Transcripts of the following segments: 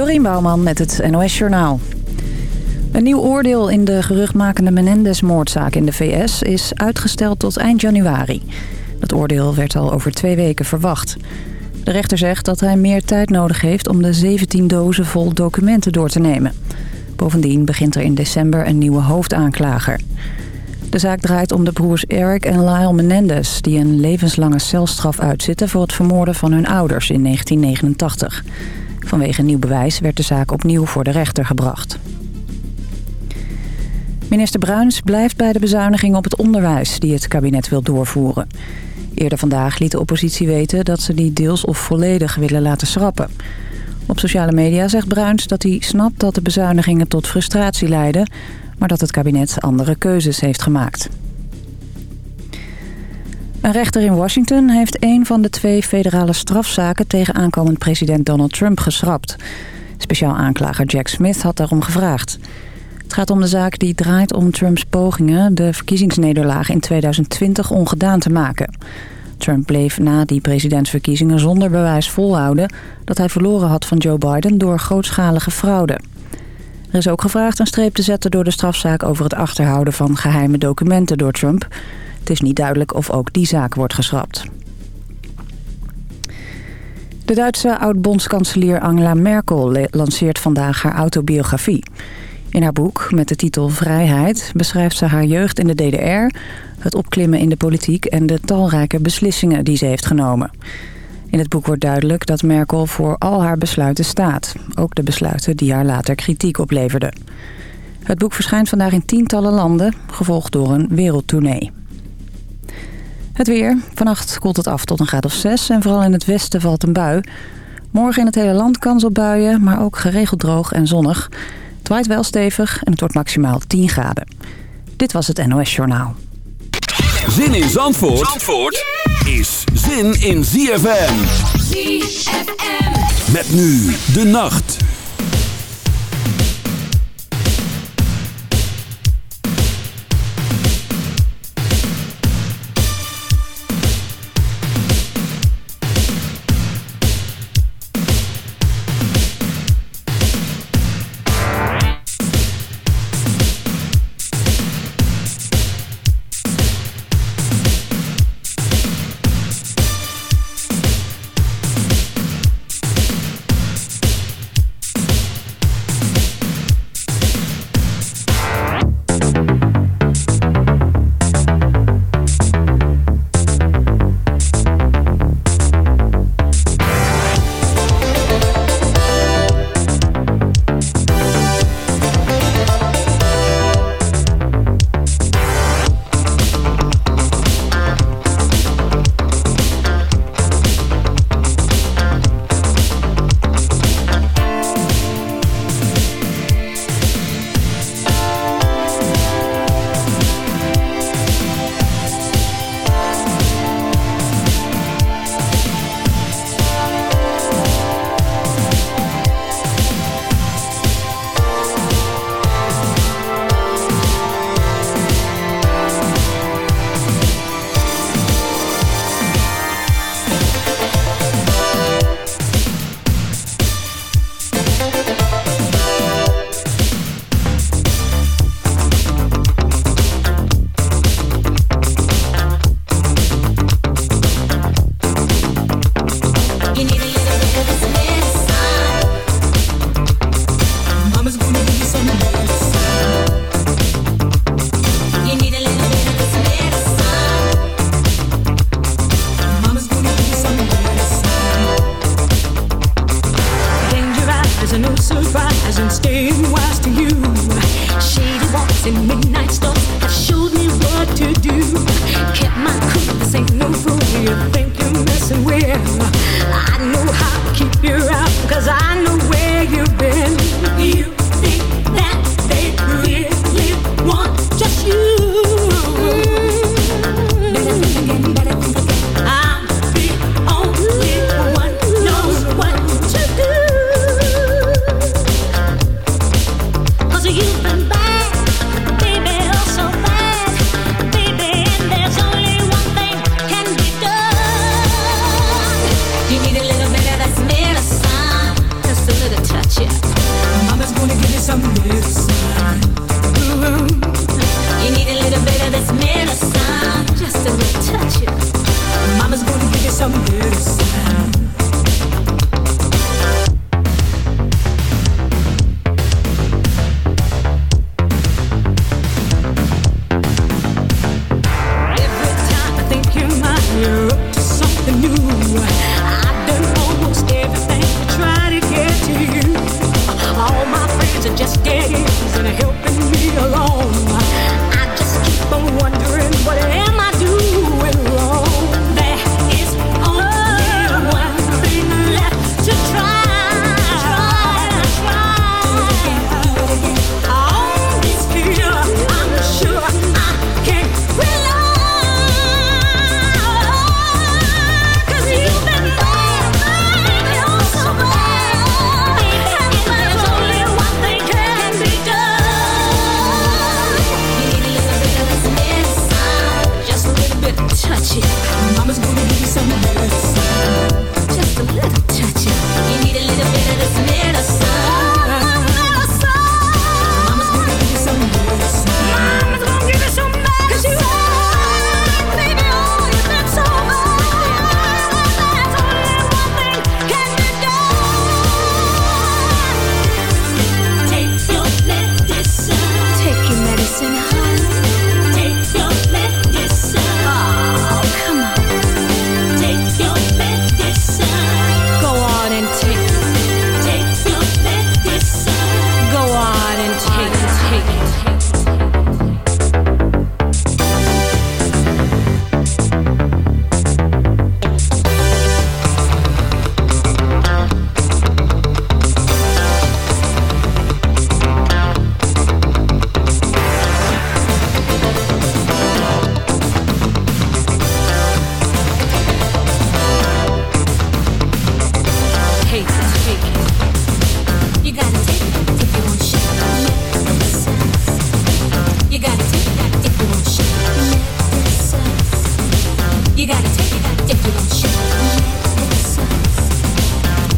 Dorien Bouwman met het NOS Journaal. Een nieuw oordeel in de geruchtmakende Menendez-moordzaak in de VS is uitgesteld tot eind januari. Dat oordeel werd al over twee weken verwacht. De rechter zegt dat hij meer tijd nodig heeft om de 17 dozen vol documenten door te nemen. Bovendien begint er in december een nieuwe hoofdaanklager. De zaak draait om de broers Eric en Lyle Menendez... die een levenslange celstraf uitzitten voor het vermoorden van hun ouders in 1989. Vanwege nieuw bewijs werd de zaak opnieuw voor de rechter gebracht. Minister Bruins blijft bij de bezuiniging op het onderwijs... die het kabinet wil doorvoeren. Eerder vandaag liet de oppositie weten dat ze die deels of volledig willen laten schrappen. Op sociale media zegt Bruins dat hij snapt dat de bezuinigingen tot frustratie leiden... maar dat het kabinet andere keuzes heeft gemaakt. Een rechter in Washington heeft een van de twee federale strafzaken... tegen aankomend president Donald Trump geschrapt. Speciaal aanklager Jack Smith had daarom gevraagd. Het gaat om de zaak die draait om Trumps pogingen... de verkiezingsnederlaag in 2020 ongedaan te maken. Trump bleef na die presidentsverkiezingen zonder bewijs volhouden... dat hij verloren had van Joe Biden door grootschalige fraude. Er is ook gevraagd een streep te zetten door de strafzaak... over het achterhouden van geheime documenten door Trump. Het is niet duidelijk of ook die zaak wordt geschrapt. De Duitse oud-bondskanselier Angela Merkel lanceert vandaag haar autobiografie. In haar boek met de titel Vrijheid beschrijft ze haar jeugd in de DDR... het opklimmen in de politiek en de talrijke beslissingen die ze heeft genomen. In het boek wordt duidelijk dat Merkel voor al haar besluiten staat. Ook de besluiten die haar later kritiek opleverden. Het boek verschijnt vandaag in tientallen landen, gevolgd door een wereldtournee. Het weer. Vannacht koelt het af tot een graad of 6 en vooral in het westen valt een bui. Morgen in het hele land kans op buien, maar ook geregeld droog en zonnig. Het waait wel stevig en het wordt maximaal 10 graden. Dit was het NOS Journaal. Zin in Zandvoort, Zandvoort is zin in ZFM. ZFM. Met nu de nacht.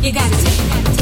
You gotta take little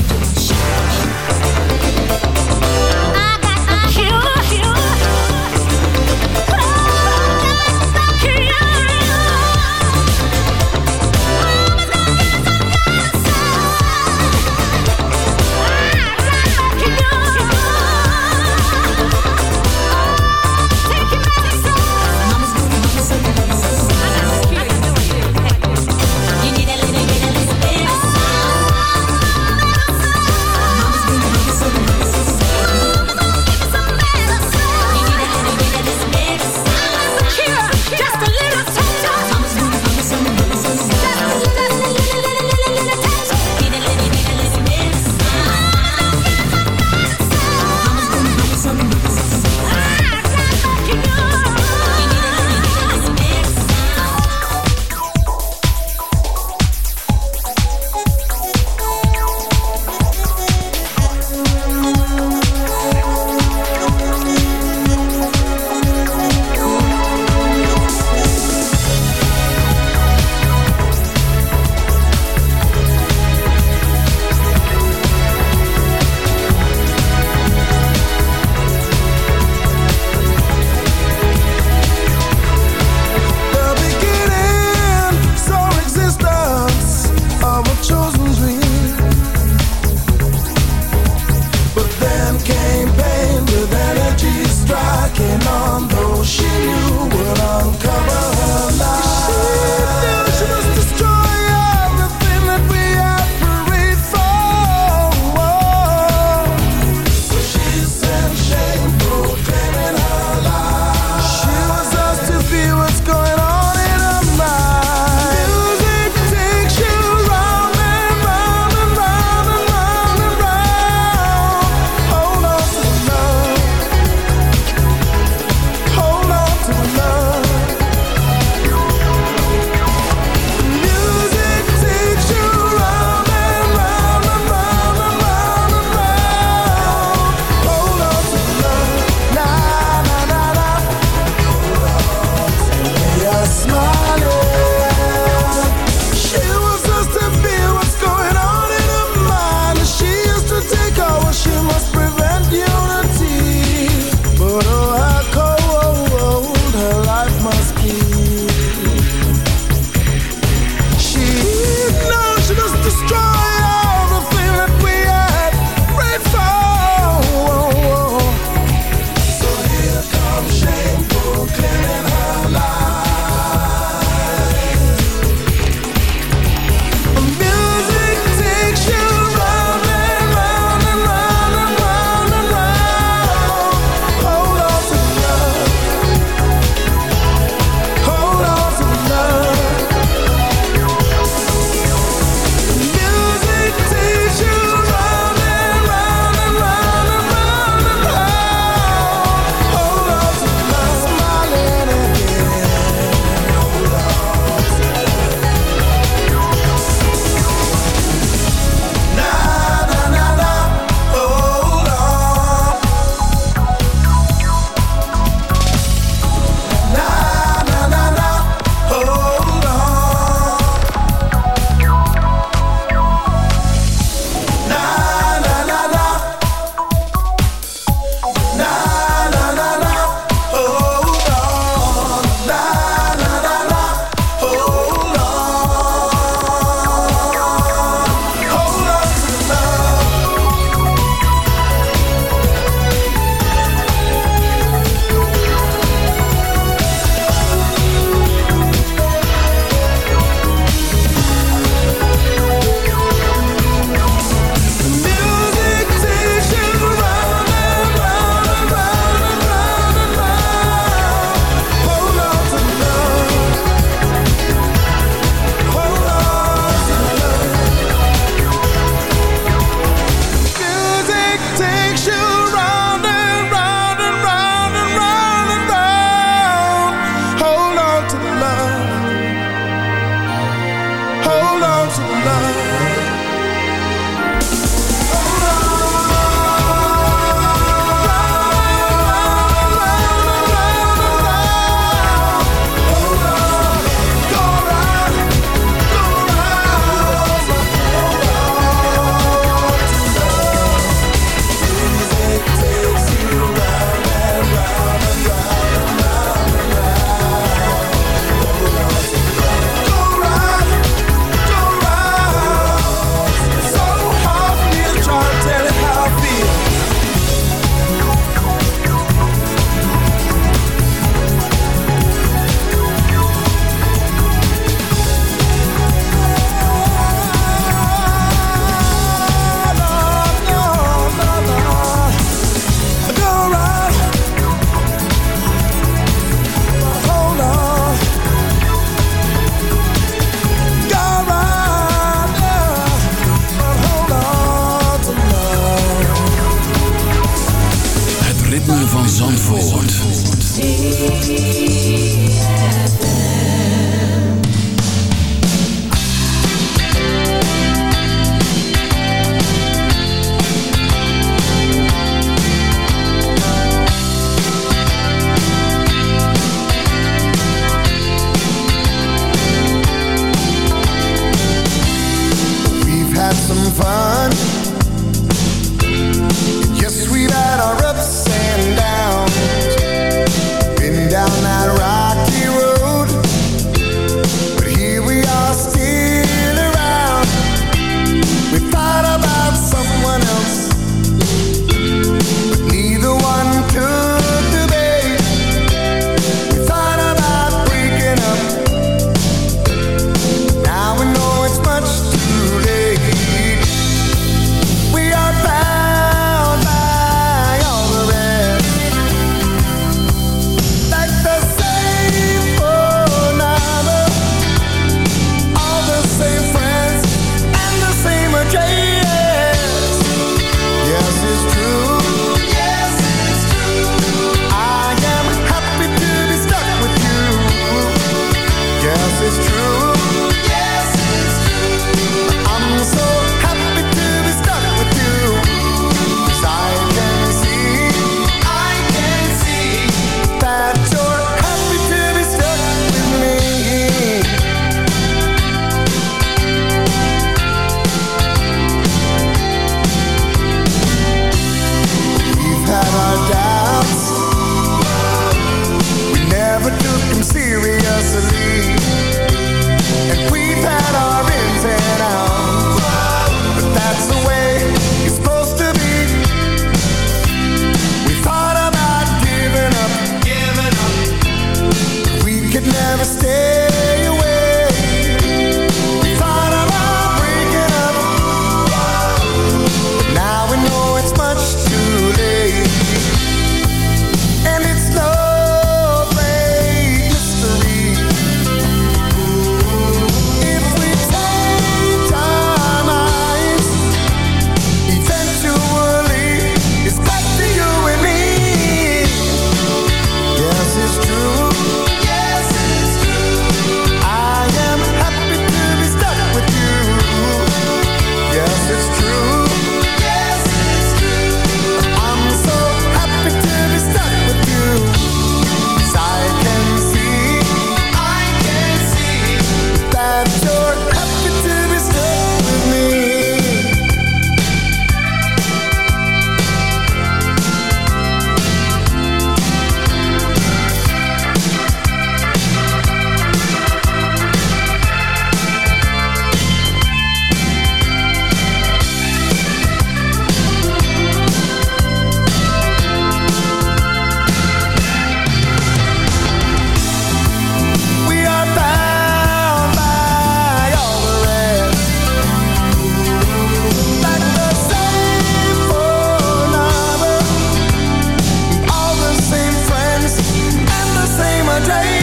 same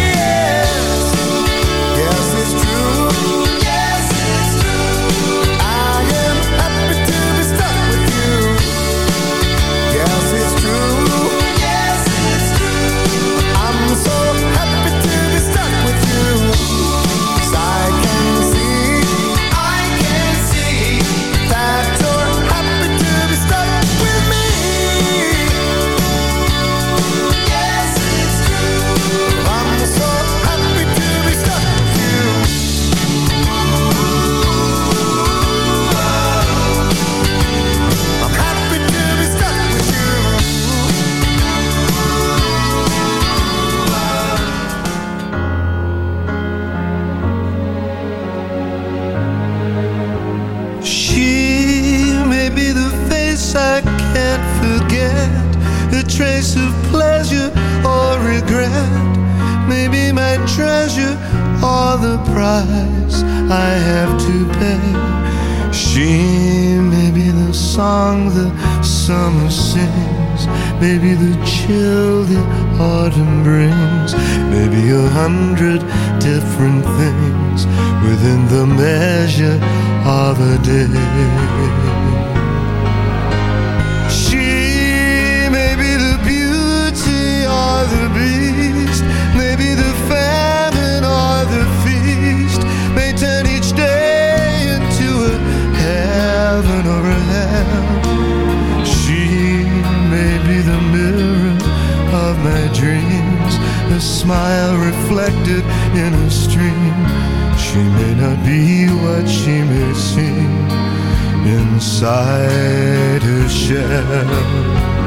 stream. She may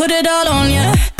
put it all on ya.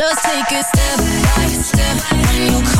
just take it step by step when you come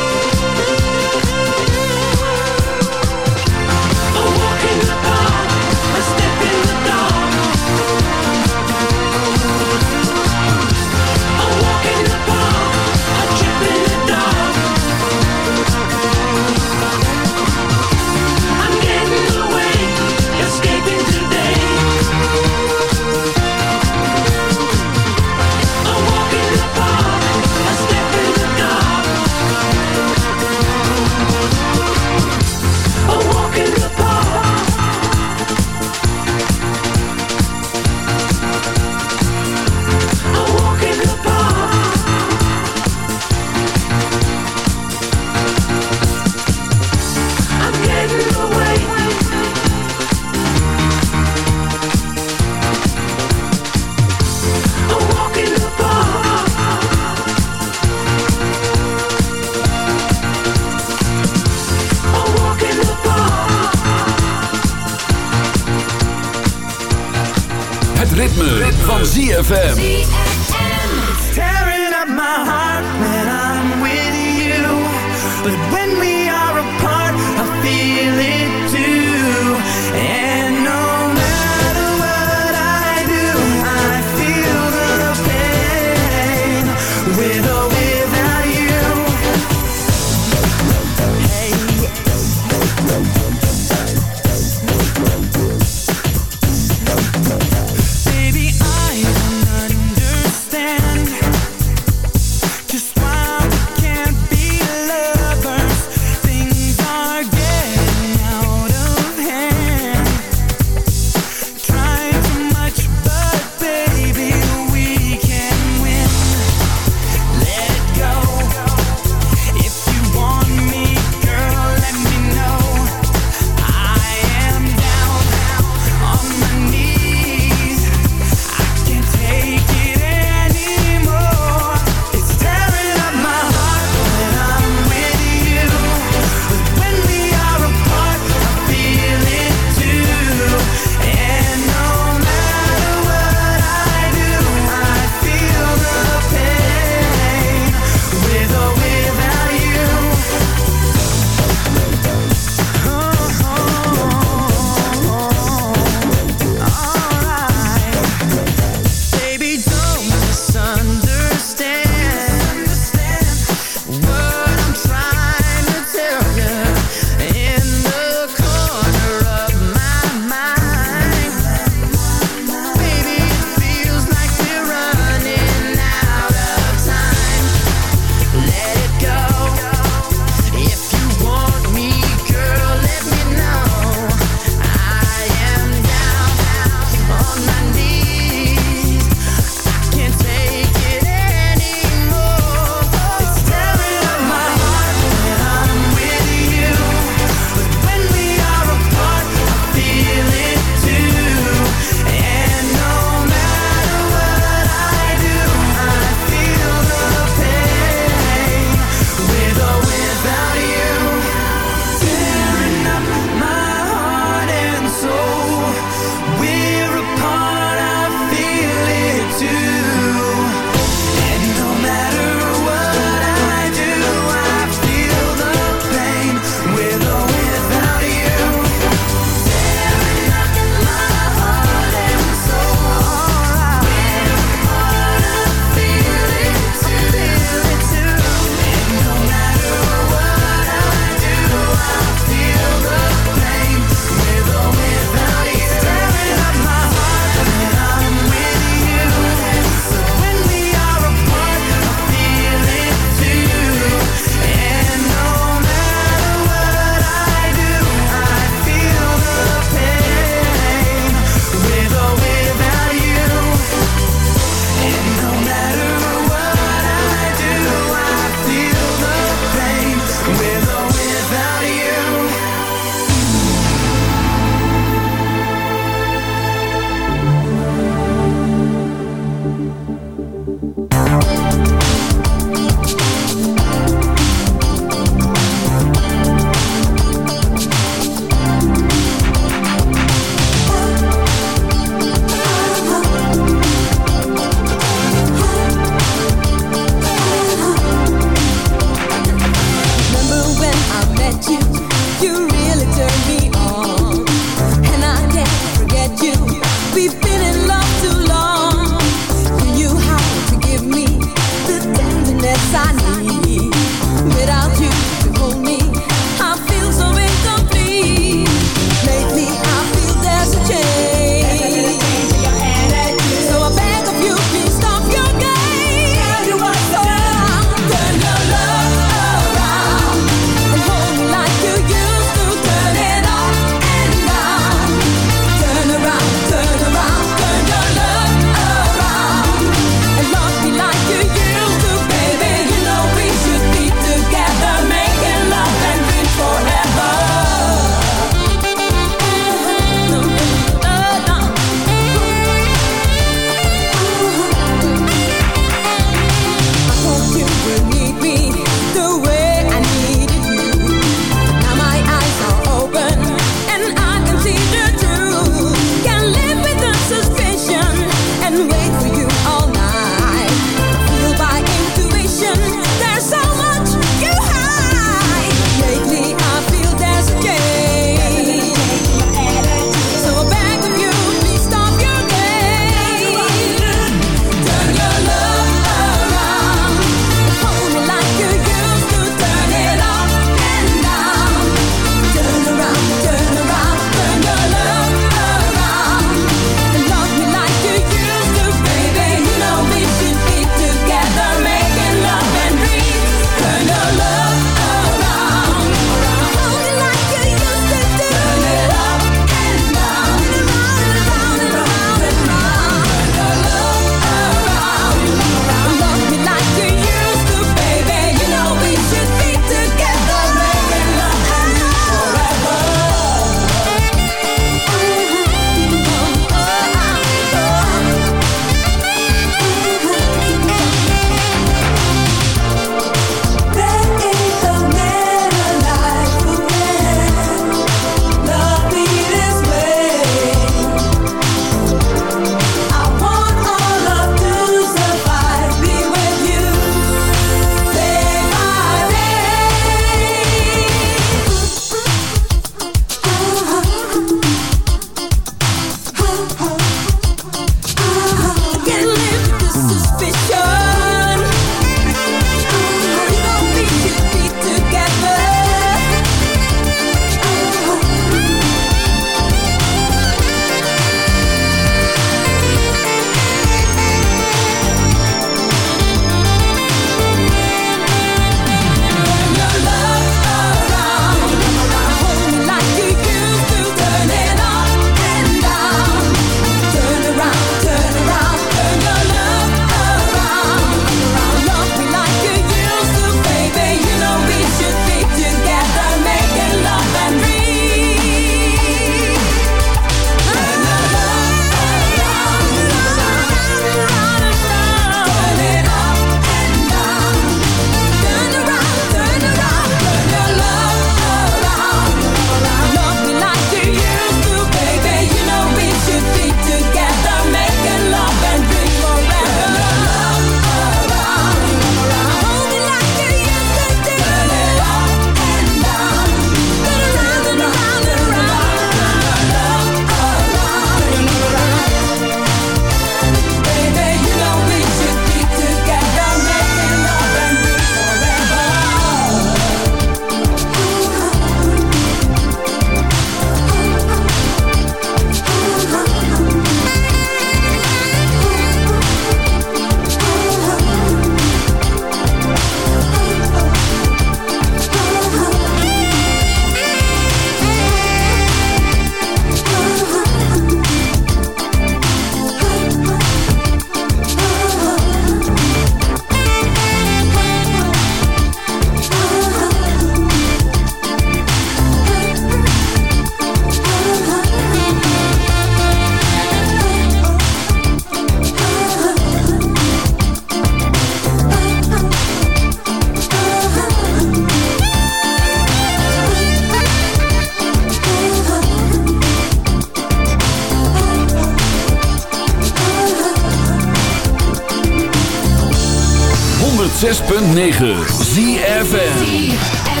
106.9 ZFN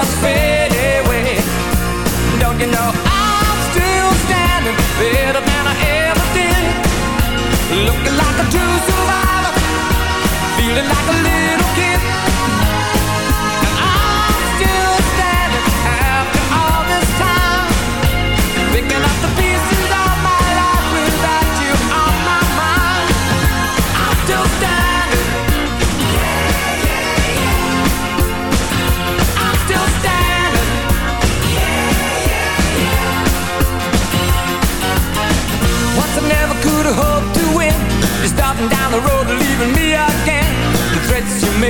as feitas.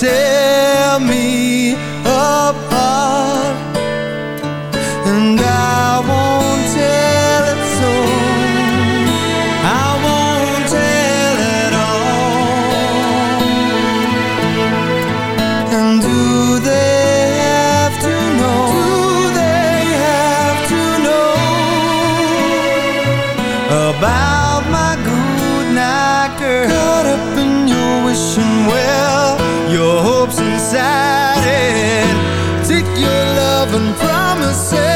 tell me myself